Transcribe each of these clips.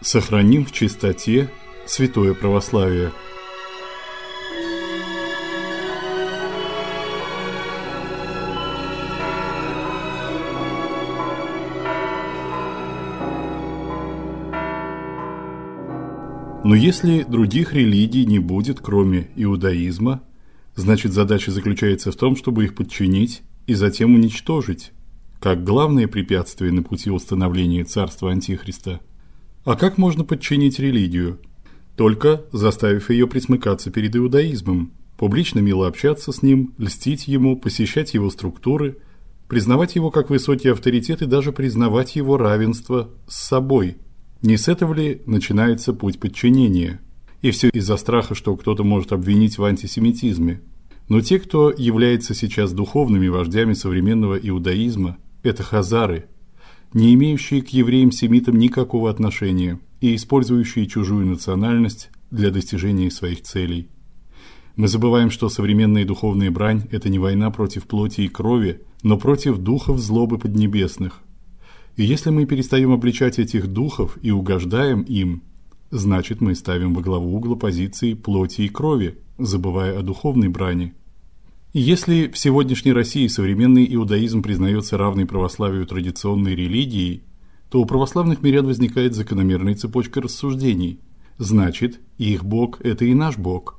Сохраним в чистоте святое православие. Но если других религий не будет, кроме иудаизма, значит задача заключается в том, чтобы их подчинить и затем уничтожить, как главное препятствие на пути установления царства антихриста. А как можно подчинить религию? Только заставив ее присмыкаться перед иудаизмом, публично мило общаться с ним, льстить ему, посещать его структуры, признавать его как высокий авторитет и даже признавать его равенство с собой – не с этого ли начинается путь подчинения? И все из-за страха, что кто-то может обвинить в антисемитизме. Но те, кто является сейчас духовными вождями современного иудаизма, это хазары, не имеющие к евреям-семитам никакого отношения и использующие чужую национальность для достижения своих целей. Мы забываем, что современная духовная брань это не война против плоти и крови, но против духов злобы поднебесных. И если мы перестаем обличать этих духов и угождаем им, значит, мы ставим во главу угла позиции плоти и крови, забывая о духовной брани. Если в сегодняшней России современный иудаизм признается равной православию традиционной религией, то у православных мирян возникает закономерная цепочка рассуждений. Значит, их бог это и наш бог.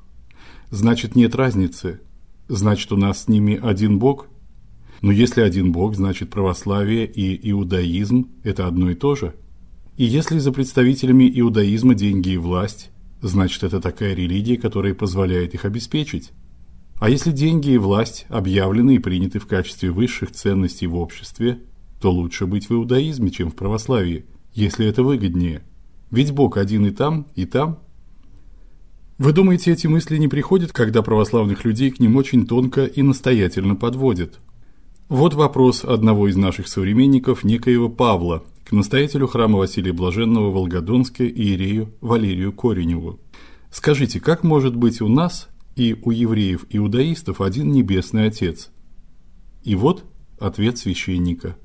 Значит, нет разницы. Значит, у нас с ними один бог но если один Бог, значит православие и иудаизм это одно и то же. И если за представителями иудаизма деньги и власть, значит это такая религия, которая позволяет их обеспечить. А если деньги и власть объявлены и приняты в качестве высших ценностей в обществе, то лучше быть в иудаизме, чем в православии, если это выгоднее. Ведь Бог один и там, и там. Вы думаете, эти мысли не приходят, когда православных людей к ним очень тонко и настоятельно подводят? Вот вопрос одного из наших современников, некоего Павла, к настоятелю храма Василия Блаженного в Волгодонске иерею Валерию Кореневу. Скажите, как может быть у нас и у евреев-иудаистов один небесный Отец? И вот ответ священника.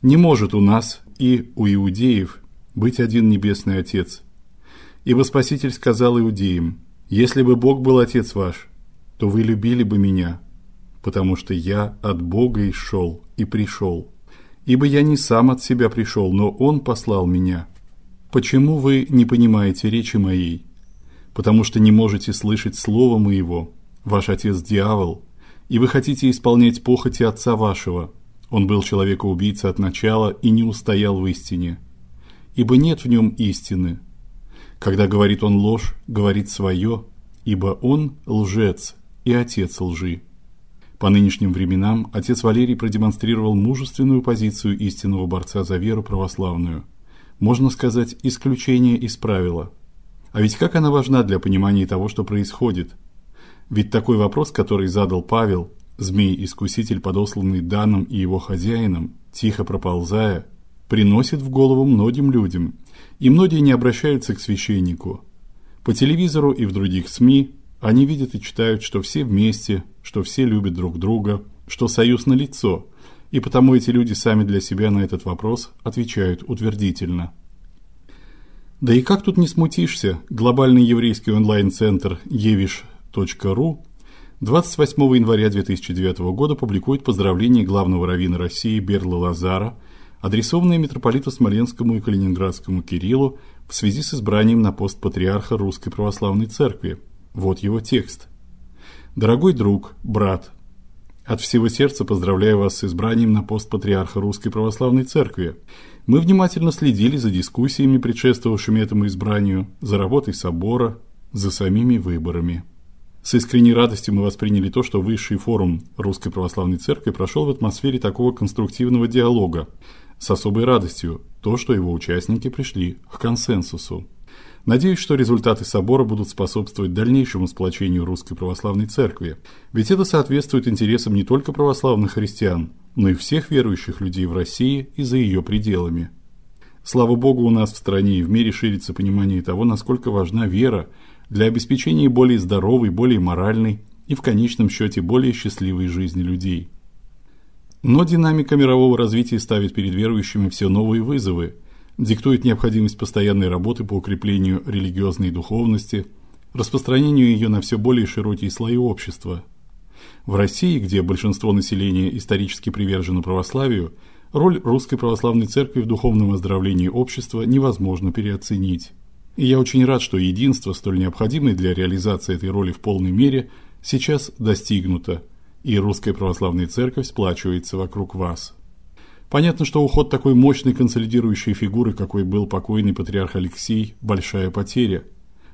Не может у нас и у иудеев быть один небесный Отец. Ибо Спаситель сказал иудеям: "Если бы Бог был отец ваш, то вы любили бы меня, потому что я от Бога и шел и пришел. Ибо я не сам от себя пришел, но он послал меня. Почему вы не понимаете речи моей? Потому что не можете слышать слова моего. Ваш отец дьявол, и вы хотите исполнять похоти отца вашего. Он был человека-убийца от начала и не устоял в истине. Ибо нет в нем истины. Когда говорит он ложь, говорит свое, ибо он лжец и отец лжи. По нынешним временам отец Валерий продемонстрировал мужественную позицию истинного борца за веру православную. Можно сказать, исключение из правила. А ведь как она важна для понимания того, что происходит. Ведь такой вопрос, который задал Павел, змей-искуситель, подосланный Даном и его хозяином, тихо проползая, приносит в голову многим людям, и многие не обращаются к священнику. По телевизору и в других СМИ они видят и читают, что все вместе, что все любят друг друга, что союз налицо, и потому эти люди сами для себя на этот вопрос отвечают утвердительно. Да и как тут не смутишься? Глобальный еврейский онлайн-центр yevish.ru 28 января 2009 года публикует поздравления главного раввина России Берла Лазара, адресованные митрополиту Смоленскому и Калининградскому Кириллу в связи с избранием на пост патриарха Русской православной церкви. Вот его текст. Дорогой друг, брат, от всего сердца поздравляю вас с избранием на пост патриарха Русской православной церкви. Мы внимательно следили за дискуссиями, предшествовавшими этому избранию, за работой собора, за самими выборами. С искренней радостью мы восприняли то, что высший форум Русской православной церкви прошел в атмосфере такого конструктивного диалога. С особой радостью то, что его участники пришли к консенсусу. Надеюсь, что результаты собора будут способствовать дальнейшему сплочению Русской православной церкви, ведь это соответствует интересам не только православных христиан, но и всех верующих людей в России и за ее пределами. Слава Богу, у нас в стране и в мире ширится понимание того, насколько важна вера для обеспечения более здоровой, более моральной и в конечном счете более счастливой жизни людей. Но динамика мирового развития ставит перед верующими все новые вызовы – диктует необходимость постоянной работы по укреплению религиозной духовности, распространению ее на все более широкие слои общества. В России, где большинство населения исторически привержено православию, роль Русской православной церкви в духовном оздоровлении общества невозможно переоценить. И я очень рад, что единство, столь необходимое для реализации этой роли в полной мере, сейчас достигнуто, и Русская православная церковь сплачивается вокруг вас. Понятно, что уход такой мощной консолидирующей фигуры, какой был покойный патриарх Алексей, большая потеря.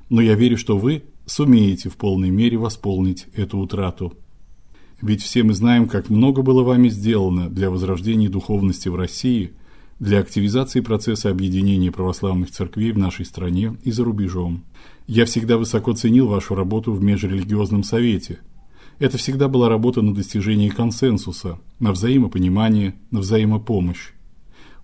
Но я верю, что вы сумеете в полной мере восполнить эту утрату. Ведь все мы знаем, как много было вами сделано для возрождения духовности в России, для активизации процесса объединения православных церквей в нашей стране и за рубежом. Я всегда высоко ценил вашу работу в межрелигиозном совете. Это всегда была работа на достижение консенсуса, на взаимопонимание, на взаимопомощь.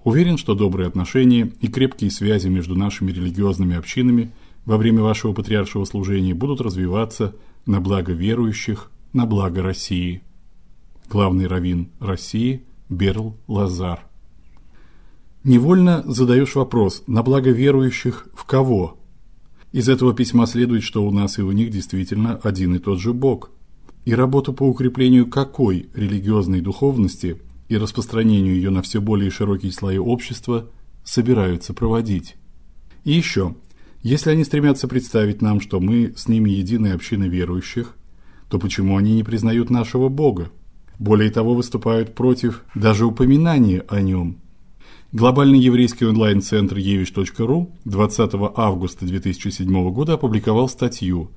Уверен, что добрые отношения и крепкие связи между нашими религиозными общинами во время вашего патриаршего служения будут развиваться на благо верующих, на благо России. Главный раввин России Берл Лазар. Невольно задаешь вопрос: на благо верующих в кого? Из этого письма следует, что у нас и у них действительно один и тот же Бог. И работу по укреплению какой религиозной духовности и распространению ее на все более широкие слои общества собираются проводить. И еще, если они стремятся представить нам, что мы с ними единая община верующих, то почему они не признают нашего Бога? Более того, выступают против даже упоминания о нем. Глобальный еврейский онлайн-центр yevish.ru 20 августа 2007 года опубликовал статью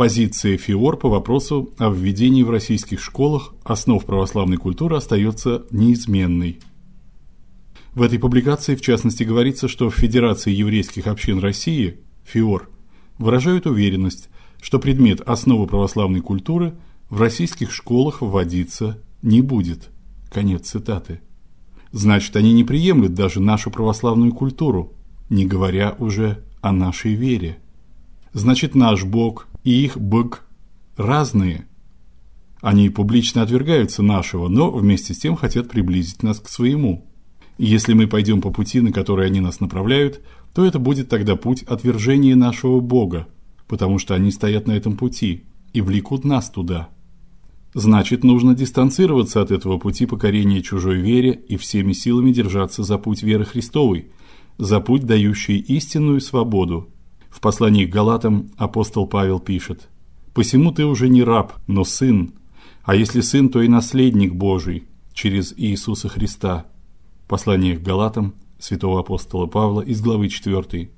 Позиция ФИОР по вопросу о введении в российских школах основ православной культуры остается неизменной. В этой публикации в частности говорится, что в Федерации еврейских общин России ФИОР выражают уверенность, что предмет основы православной культуры в российских школах вводиться не будет. Конец цитаты. Значит, они не приемлют даже нашу православную культуру, не говоря уже о нашей вере. Значит, наш Бог и их Бог разные. Они публично отвергаются нашего, но вместе с тем хотят приблизить нас к своему. И если мы пойдем по пути, на который они нас направляют, то это будет тогда путь отвержения нашего Бога, потому что они стоят на этом пути и влекут нас туда. Значит, нужно дистанцироваться от этого пути покорения чужой вере и всеми силами держаться за путь веры Христовой, за путь, дающий истинную свободу. В послании к Галатам апостол Павел пишет: "Посему ты уже не раб, но сын, а если сын, то и наследник Божий через Иисуса Христа". Послание к Галатам святого апостола Павла из главы 4.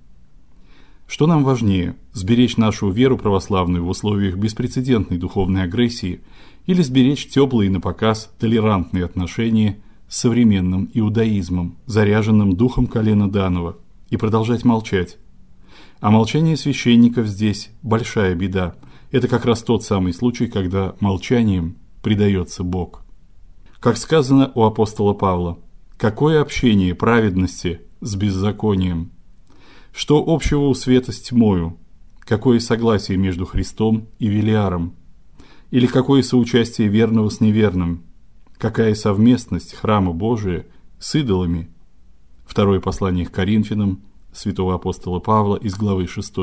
Что нам важнее: сберечь нашу веру православную в условиях беспрецедентной духовной агрессии или сберечь теплые на показ толерантные отношения с современным иудаизмом, заряженным духом колена Данова, и продолжать молчать? А молчание священников здесь большая беда. Это как раз тот самый случай, когда молчанием предается Бог. Как сказано у апостола Павла: какое общение праведности с беззаконием? Что общего у света с тьмою? Какое согласие между Христом и Велиаром? Или какое соучастие верного с неверным? Какая совместность храма Божия с идолами? Второе послание к Коринфянам святого апостола Павла из главы 6.